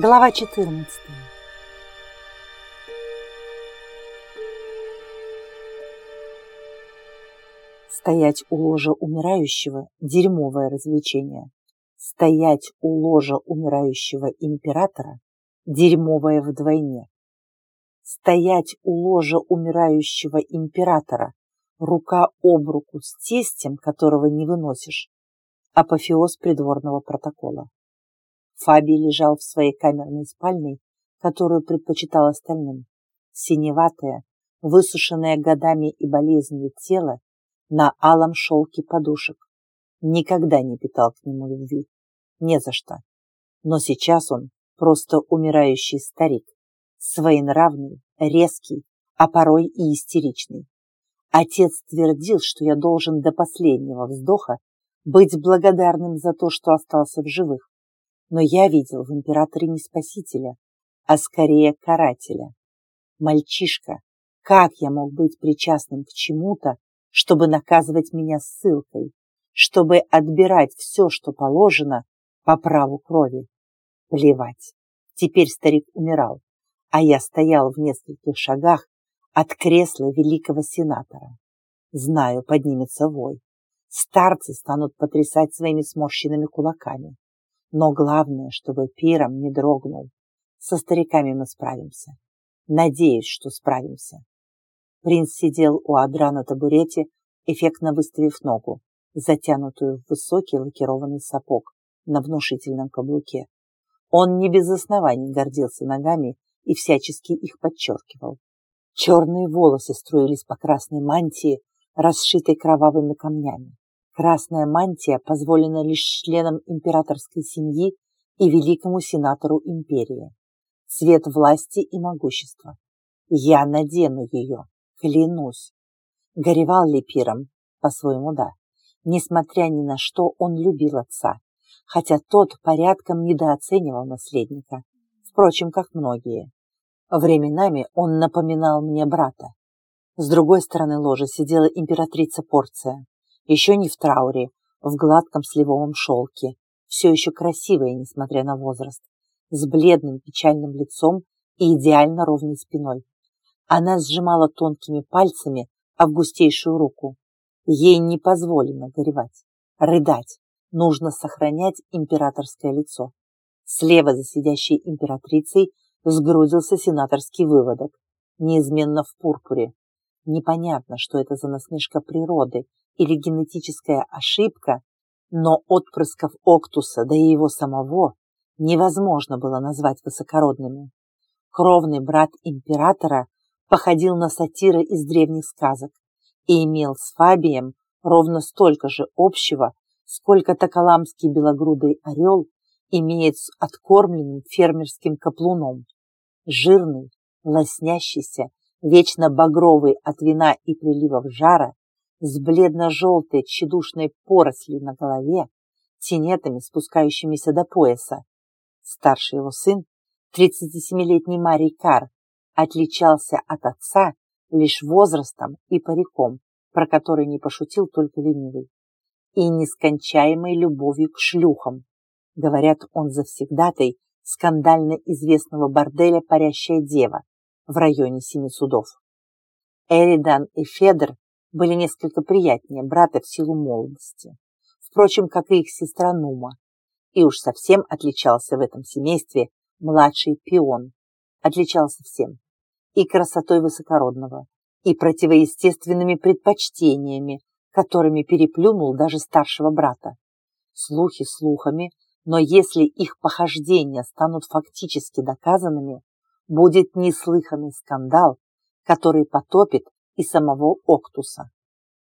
Глава 14. Стоять у ложа умирающего – дерьмовое развлечение. Стоять у ложа умирающего императора – дерьмовое вдвойне. Стоять у ложа умирающего императора – рука об руку с тестем, которого не выносишь – апофеоз придворного протокола. Фаби лежал в своей камерной спальне, которую предпочитал остальным. Синеватое, высушенное годами и болезнью тело на алом шелке подушек. Никогда не питал к нему любви. Не за что. Но сейчас он просто умирающий старик. Своенравный, резкий, а порой и истеричный. Отец твердил, что я должен до последнего вздоха быть благодарным за то, что остался в живых но я видел в императоре не спасителя, а скорее карателя. Мальчишка, как я мог быть причастным к чему-то, чтобы наказывать меня ссылкой, чтобы отбирать все, что положено, по праву крови? Плевать. Теперь старик умирал, а я стоял в нескольких шагах от кресла великого сенатора. Знаю, поднимется вой. Старцы станут потрясать своими сморщенными кулаками. Но главное, чтобы пиром не дрогнул. Со стариками мы справимся. Надеюсь, что справимся. Принц сидел у адра на табурете, эффектно выставив ногу, затянутую в высокий лакированный сапог на внушительном каблуке. Он не без оснований гордился ногами и всячески их подчеркивал. Черные волосы струились по красной мантии, расшитой кровавыми камнями. Красная мантия позволена лишь членам императорской семьи и великому сенатору империи. Цвет власти и могущества. Я надену ее, клянусь. Горевал ли пиром? По-своему, да. Несмотря ни на что, он любил отца, хотя тот порядком недооценивал наследника, впрочем, как многие. Временами он напоминал мне брата. С другой стороны ложа сидела императрица Порция, еще не в трауре, в гладком сливовом шелке, все еще красивая, несмотря на возраст, с бледным печальным лицом и идеально ровной спиной. Она сжимала тонкими пальцами августейшую руку. Ей не позволено горевать, рыдать. Нужно сохранять императорское лицо. Слева за сидящей императрицей сгрудился сенаторский выводок, неизменно в пурпуре. Непонятно, что это за насмешка природы или генетическая ошибка, но отпрысков Октуса, да и его самого, невозможно было назвать высокородными. Кровный брат императора походил на сатира из древних сказок и имел с Фабием ровно столько же общего, сколько токоламский белогрудый орел имеет с откормленным фермерским каплуном. Жирный, лоснящийся, вечно багровый от вина и приливов жара, с бледно-желтой тщедушной порослью на голове, тенетами, спускающимися до пояса. Старший его сын, 37-летний Марий Кар, отличался от отца лишь возрастом и париком, про который не пошутил только ленивый, и нескончаемой любовью к шлюхам. Говорят, он завсегдатай скандально известного борделя «Парящая дева» в районе Семи судов. Эридан и Федор были несколько приятнее брата в силу молодости, впрочем, как и их сестра Нума. И уж совсем отличался в этом семействе младший пион. Отличался всем. И красотой высокородного, и противоестественными предпочтениями, которыми переплюнул даже старшего брата. Слухи слухами, но если их похождения станут фактически доказанными, будет неслыханный скандал, который потопит и самого Октуса.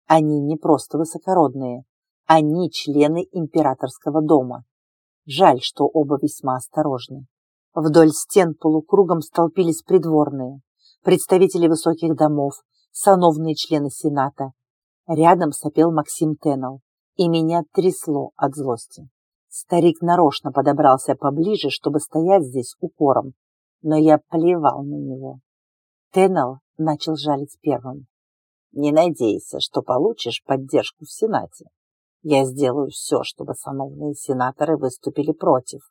Они не просто высокородные, они члены императорского дома. Жаль, что оба весьма осторожны. Вдоль стен полукругом столпились придворные, представители высоких домов, сановные члены Сената. Рядом сопел Максим Теннел, и меня трясло от злости. Старик нарочно подобрался поближе, чтобы стоять здесь укором, но я плевал на него. Теннел начал жалить первым. Не надейся, что получишь поддержку в Сенате. Я сделаю все, чтобы сановные сенаторы выступили против.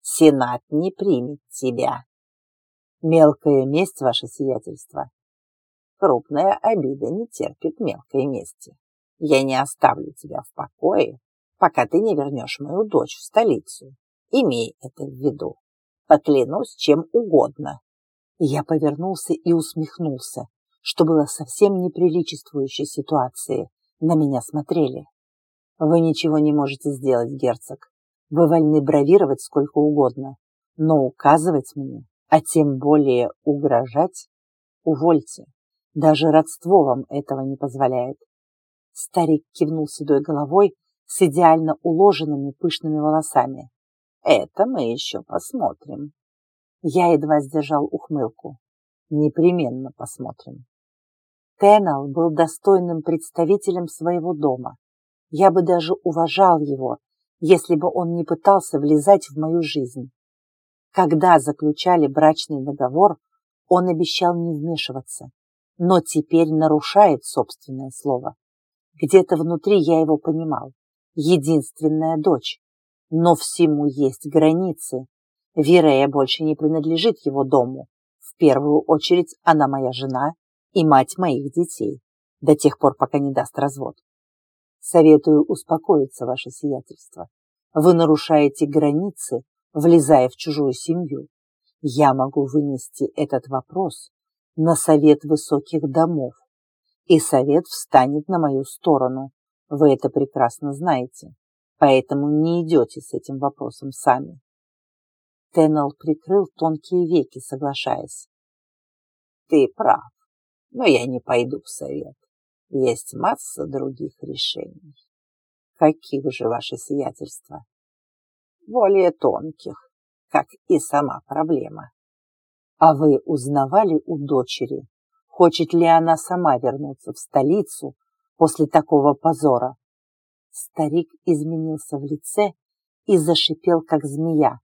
Сенат не примет тебя. Мелкая месть, ваше сиятельство. Крупная обида не терпит мелкой мести. Я не оставлю тебя в покое, пока ты не вернешь мою дочь в столицу. Имей это в виду. Поклянусь чем угодно. Я повернулся и усмехнулся, что было совсем неприличествующей ситуации. На меня смотрели. Вы ничего не можете сделать, герцог. Вы вольны бравировать сколько угодно, но указывать мне, а тем более угрожать, увольте. Даже родство вам этого не позволяет. Старик кивнул седой головой с идеально уложенными пышными волосами. Это мы еще посмотрим. Я едва сдержал ухмылку. Непременно посмотрим. Теннел был достойным представителем своего дома. Я бы даже уважал его, если бы он не пытался влезать в мою жизнь. Когда заключали брачный договор, он обещал не вмешиваться, но теперь нарушает собственное слово. Где-то внутри я его понимал. Единственная дочь. Но всему есть границы. Вирея больше не принадлежит его дому. В первую очередь она моя жена и мать моих детей, до тех пор, пока не даст развод. Советую успокоиться, ваше сиятельство. Вы нарушаете границы, влезая в чужую семью. Я могу вынести этот вопрос на совет высоких домов, и совет встанет на мою сторону. Вы это прекрасно знаете, поэтому не идете с этим вопросом сами. Теннел прикрыл тонкие веки, соглашаясь. Ты прав, но я не пойду в совет. Есть масса других решений. Каких же ваше сиятельство? Более тонких, как и сама проблема. А вы узнавали у дочери, хочет ли она сама вернуться в столицу после такого позора? Старик изменился в лице и зашипел, как змея.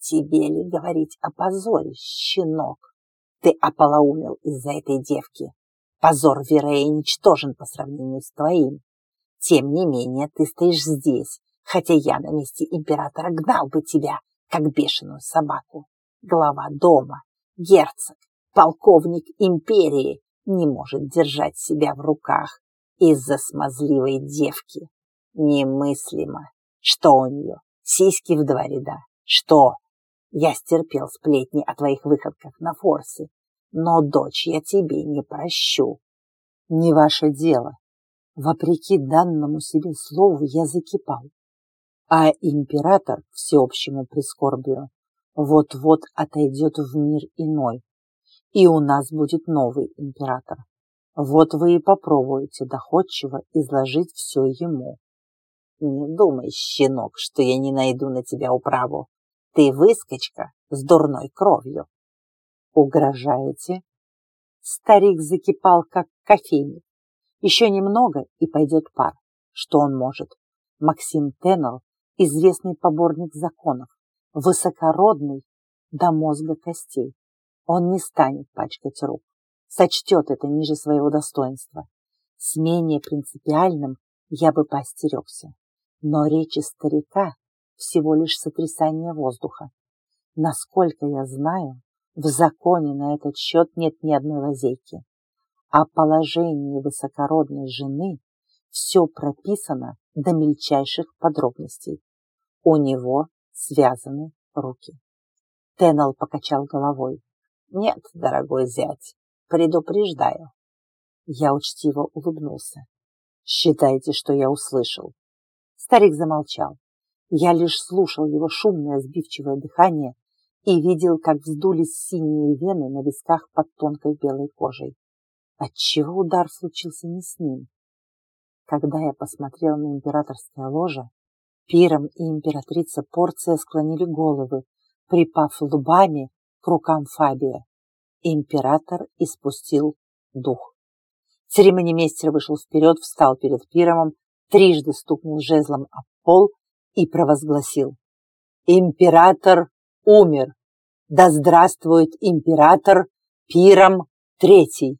Тебе ли говорить о позоре, щенок? Ты ополоумел из-за этой девки. Позор Верея ничтожен по сравнению с твоим. Тем не менее, ты стоишь здесь, хотя я на месте императора гнал бы тебя, как бешеную собаку. Глава дома, герцог, полковник империи не может держать себя в руках из-за смазливой девки. Немыслимо. Что у нее? Сиськи в два ряда. Что? Я стерпел сплетни о твоих выходках на форсе, но дочь я тебе не прощу. Не ваше дело. Вопреки данному себе слову я закипал. А император, всеобщему прискорбию, вот-вот отойдет в мир иной, и у нас будет новый император. Вот вы и попробуете доходчиво изложить все ему. Не думай, щенок, что я не найду на тебя управу. Ты выскочка с дурной кровью. Угрожаете? Старик закипал, как кофейник. Еще немного, и пойдет пар. Что он может? Максим Теннел, известный поборник законов, высокородный до мозга костей. Он не станет пачкать рук, сочтет это ниже своего достоинства. С менее принципиальным я бы поостерегся. Но речи старика всего лишь сотрясание воздуха. Насколько я знаю, в законе на этот счет нет ни одной лазейки. О положении высокородной жены все прописано до мельчайших подробностей. У него связаны руки. Теннел покачал головой. Нет, дорогой зять, предупреждаю. Я учтиво улыбнулся. Считайте, что я услышал. Старик замолчал. Я лишь слушал его шумное сбивчивое дыхание и видел, как вздулись синие вены на висках под тонкой белой кожей. Отчего удар случился не с ним? Когда я посмотрел на императорское ложе, Пиром и императрица Порция склонили головы, припав лбами к рукам Фабия. Император испустил дух. Церемонимейстер вышел вперед, встал перед Пиромом, трижды стукнул жезлом об пол и провозгласил. «Император умер! Да здравствует император Пиром Третий!»